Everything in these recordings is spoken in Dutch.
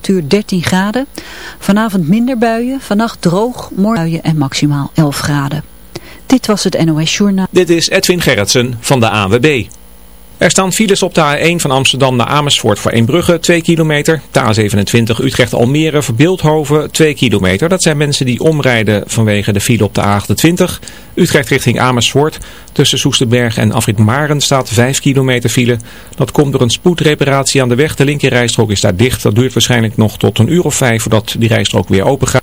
Temperatuur 13 graden. Vanavond minder buien, vannacht droog, morgen buien en maximaal 11 graden. Dit was het NOS Journaal. Dit is Edwin Gerritsen van de ANWB. Er staan files op de A1 van Amsterdam naar Amersfoort voor Eembrugge 2 kilometer. De A27 Utrecht-Almere voor Beeldhoven 2 kilometer. Dat zijn mensen die omrijden vanwege de file op de A28. Utrecht richting Amersfoort. Tussen Soesterberg en Afrit Maren staat 5 kilometer file. Dat komt door een spoedreparatie aan de weg. De linkerrijstrook is daar dicht. Dat duurt waarschijnlijk nog tot een uur of vijf voordat die rijstrook weer open gaat.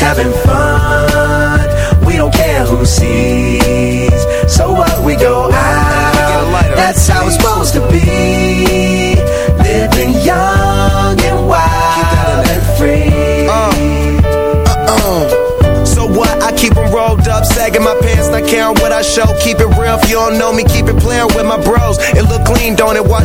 having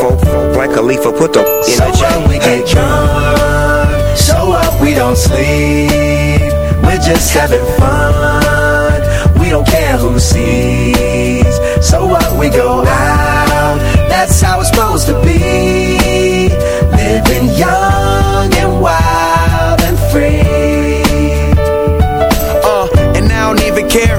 folk, like a leaf, put the in So a chain. when we get drunk, so up, we don't sleep. We're just having fun. We don't care who sees. So what, we go out. That's how it's supposed to be. Living young and wild and free. Uh, and I don't even care.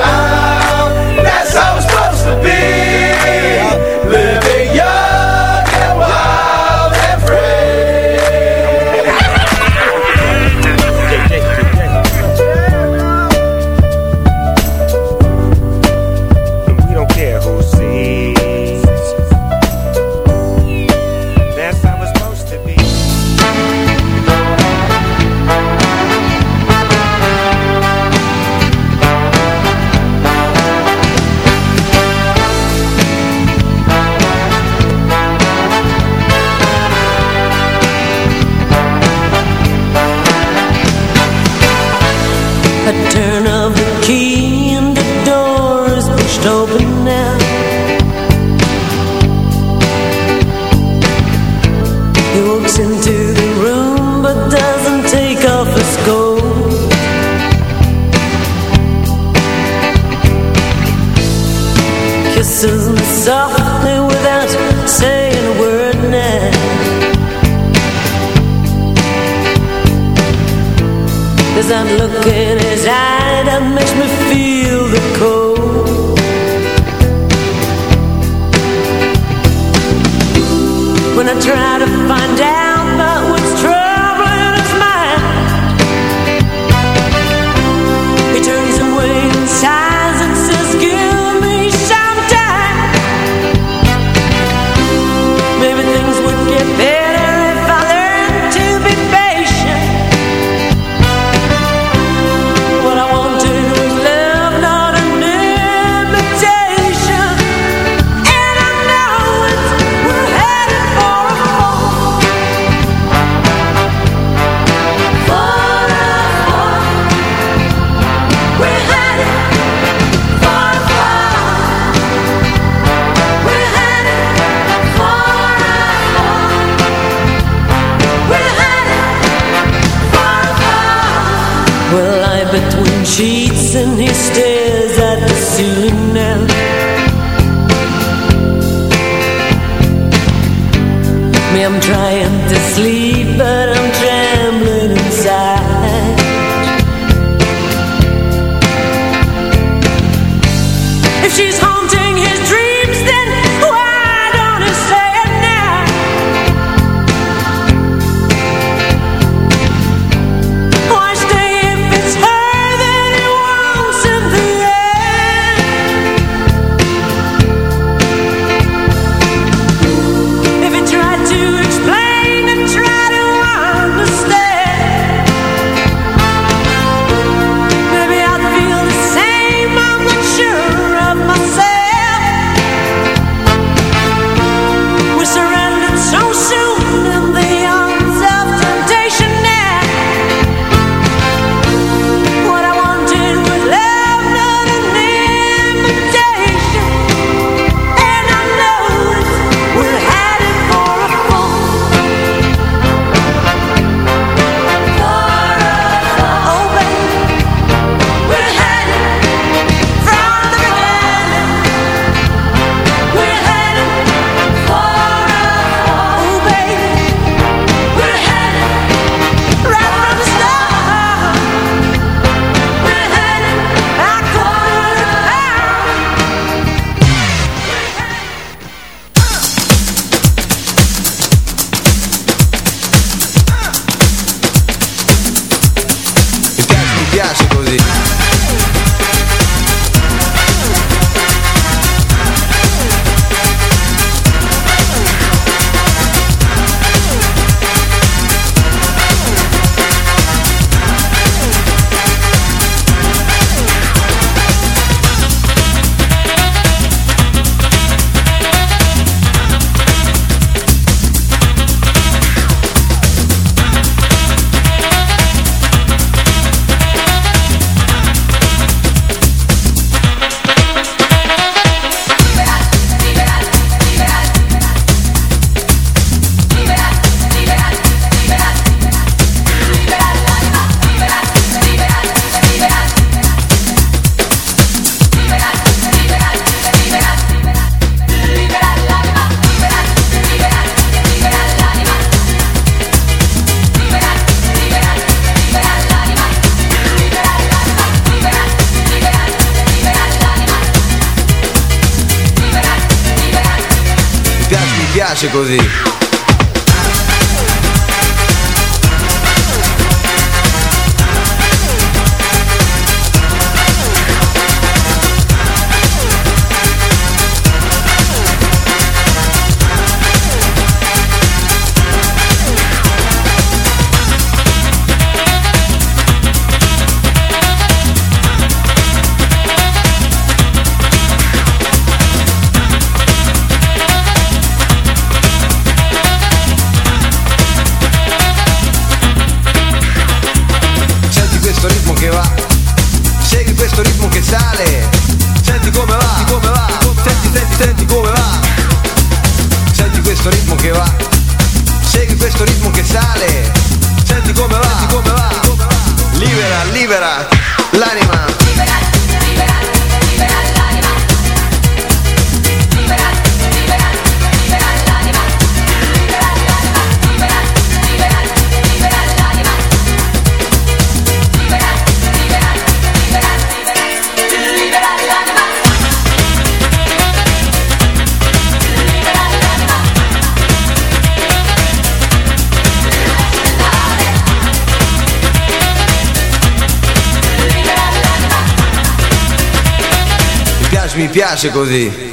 piace così.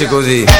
Piace così.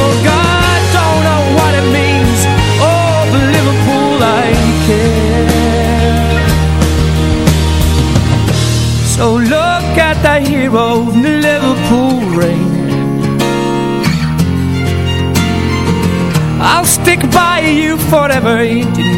stick by you forever. You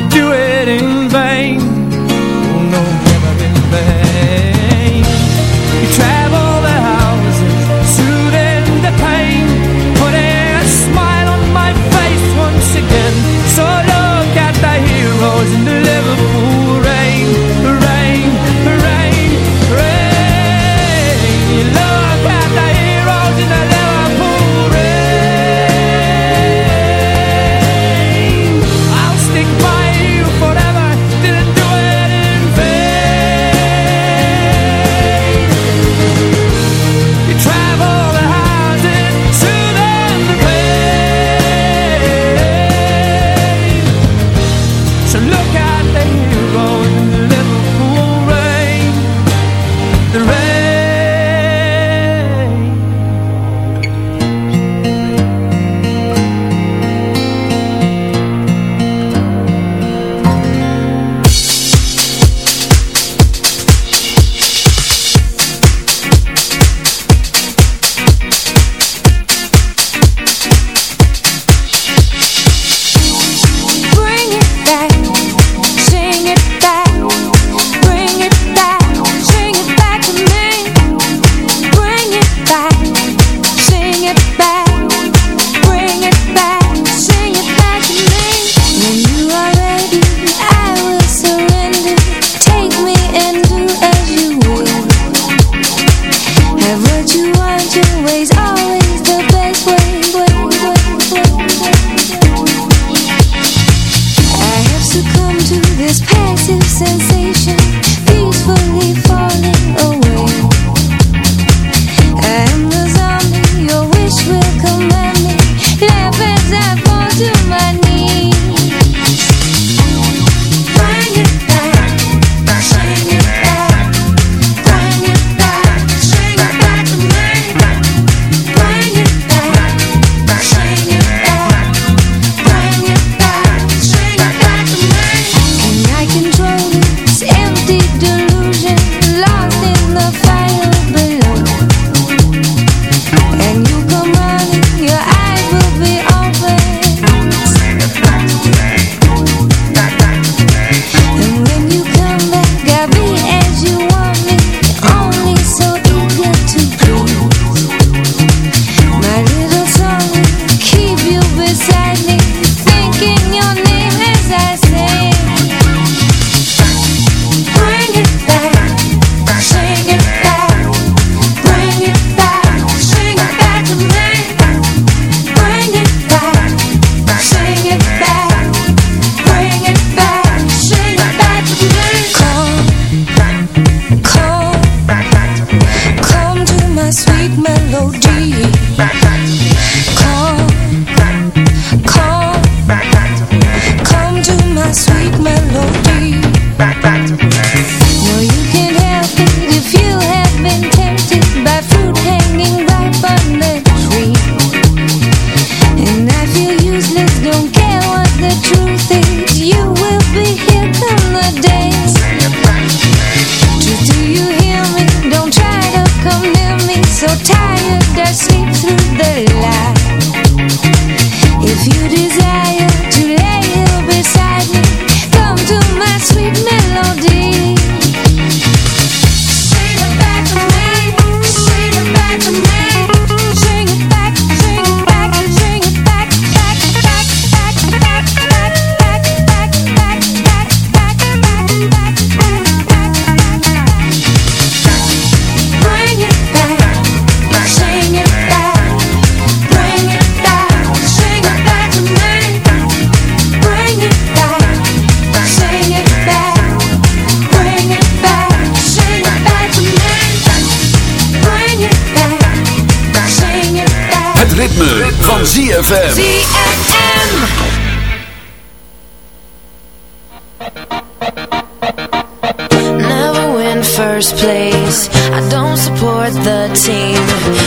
support the team.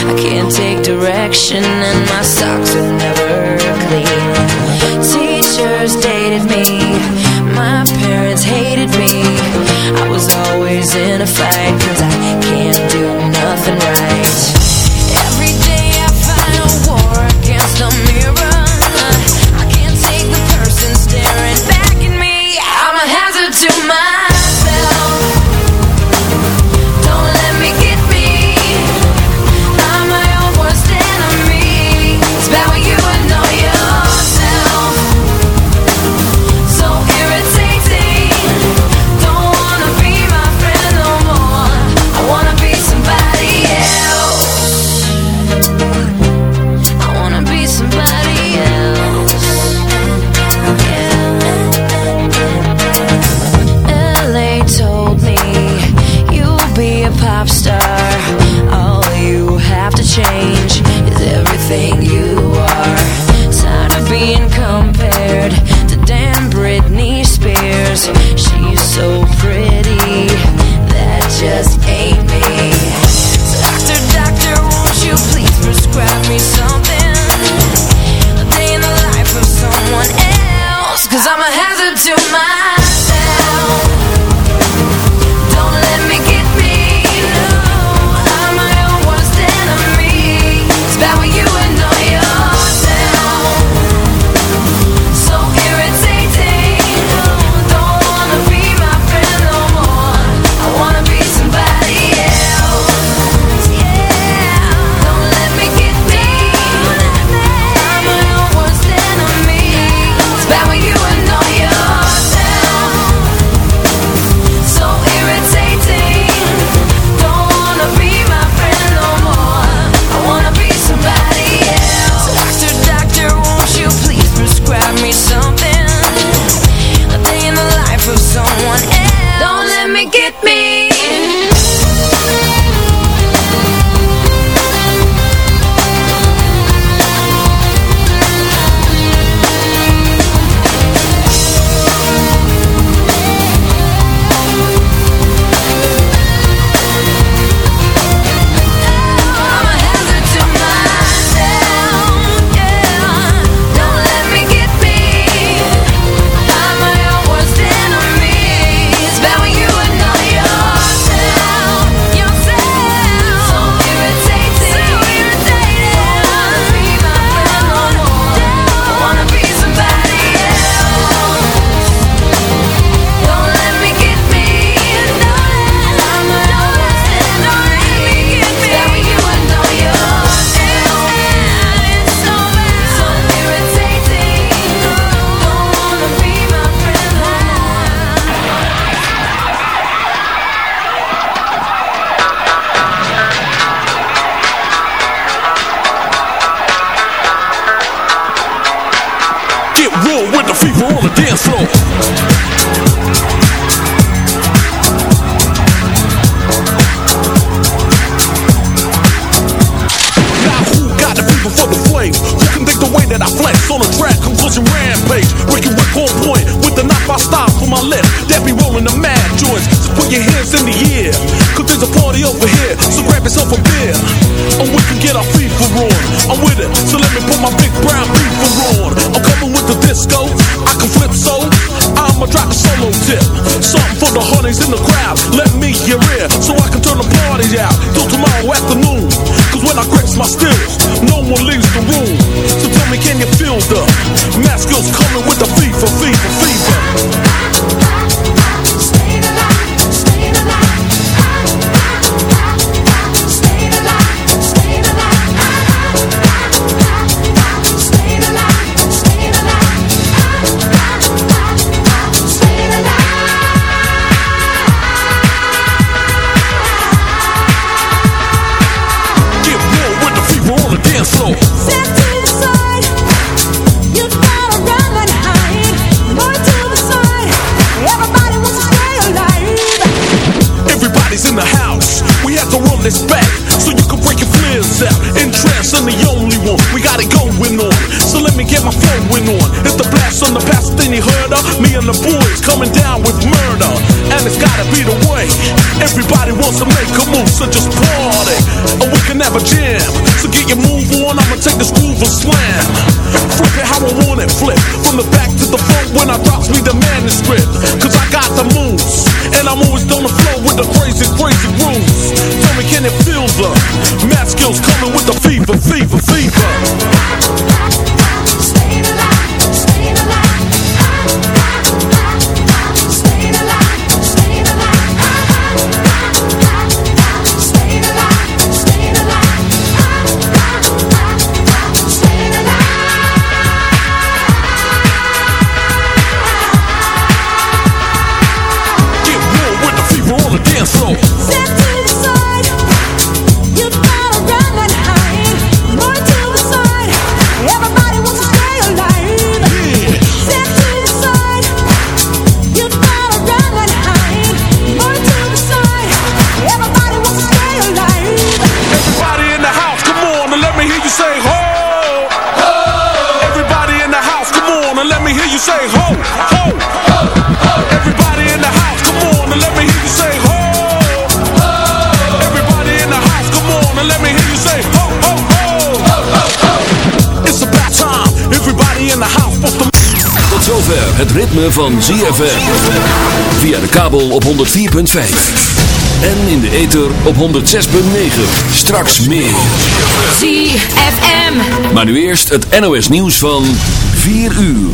I can't take direction and my socks are never change. My flowing on. It's the blast on the past, then you heard of me and the boys coming down with murder. And it's gotta be the way. Everybody wants to make a move, so just party. Or we can have a jam. So get your move on, I'ma take this groove and slam. Flip it how I want it, flip. From the back to the front when I drops me the manuscript. Cause I got the moves. And I'm always on the flow with the crazy, crazy grooves. Tell me, can it feel the math skills coming with the fever, fever, fever? Het ritme van ZFM. Via de kabel op 104.5. En in de ether op 106.9. Straks meer. ZFM. Maar nu eerst het NOS nieuws van 4 uur.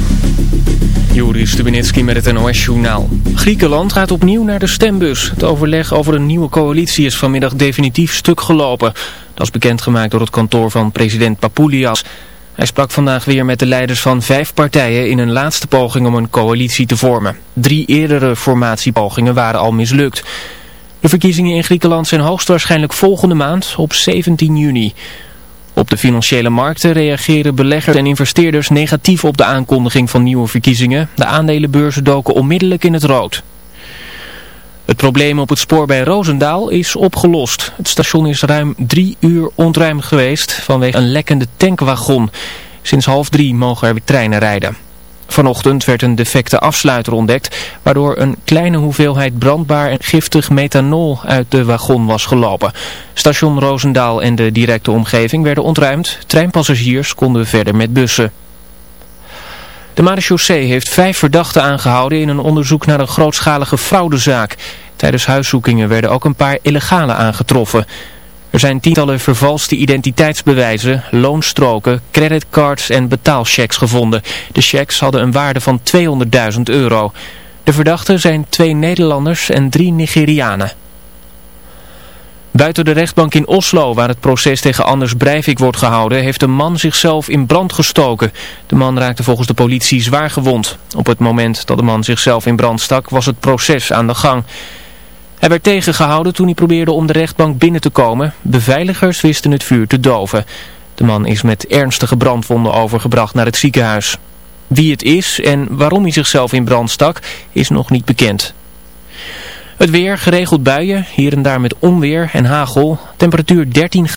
Joris Stubenitski met het NOS-journaal. Griekenland gaat opnieuw naar de stembus. Het overleg over een nieuwe coalitie is vanmiddag definitief stuk gelopen. Dat is bekendgemaakt door het kantoor van president Papoulias. Hij sprak vandaag weer met de leiders van vijf partijen in een laatste poging om een coalitie te vormen. Drie eerdere formatiepogingen waren al mislukt. De verkiezingen in Griekenland zijn hoogstwaarschijnlijk volgende maand op 17 juni. Op de financiële markten reageren beleggers en investeerders negatief op de aankondiging van nieuwe verkiezingen. De aandelenbeurzen doken onmiddellijk in het rood. Het probleem op het spoor bij Roosendaal is opgelost. Het station is ruim drie uur ontruimd geweest vanwege een lekkende tankwagon. Sinds half drie mogen er weer treinen rijden. Vanochtend werd een defecte afsluiter ontdekt, waardoor een kleine hoeveelheid brandbaar en giftig methanol uit de wagon was gelopen. Station Roosendaal en de directe omgeving werden ontruimd. Treinpassagiers konden verder met bussen. De marechaussee heeft vijf verdachten aangehouden in een onderzoek naar een grootschalige fraudezaak. Tijdens huiszoekingen werden ook een paar illegale aangetroffen. Er zijn tientallen vervalste identiteitsbewijzen, loonstroken, creditcards en betaalchecks gevonden. De checks hadden een waarde van 200.000 euro. De verdachten zijn twee Nederlanders en drie Nigerianen. Buiten de rechtbank in Oslo, waar het proces tegen Anders Breivik wordt gehouden, heeft een man zichzelf in brand gestoken. De man raakte volgens de politie zwaar gewond. Op het moment dat de man zichzelf in brand stak, was het proces aan de gang. Hij werd tegengehouden toen hij probeerde om de rechtbank binnen te komen. Beveiligers wisten het vuur te doven. De man is met ernstige brandwonden overgebracht naar het ziekenhuis. Wie het is en waarom hij zichzelf in brand stak, is nog niet bekend. Het weer, geregeld buien, hier en daar met onweer en hagel. Temperatuur 13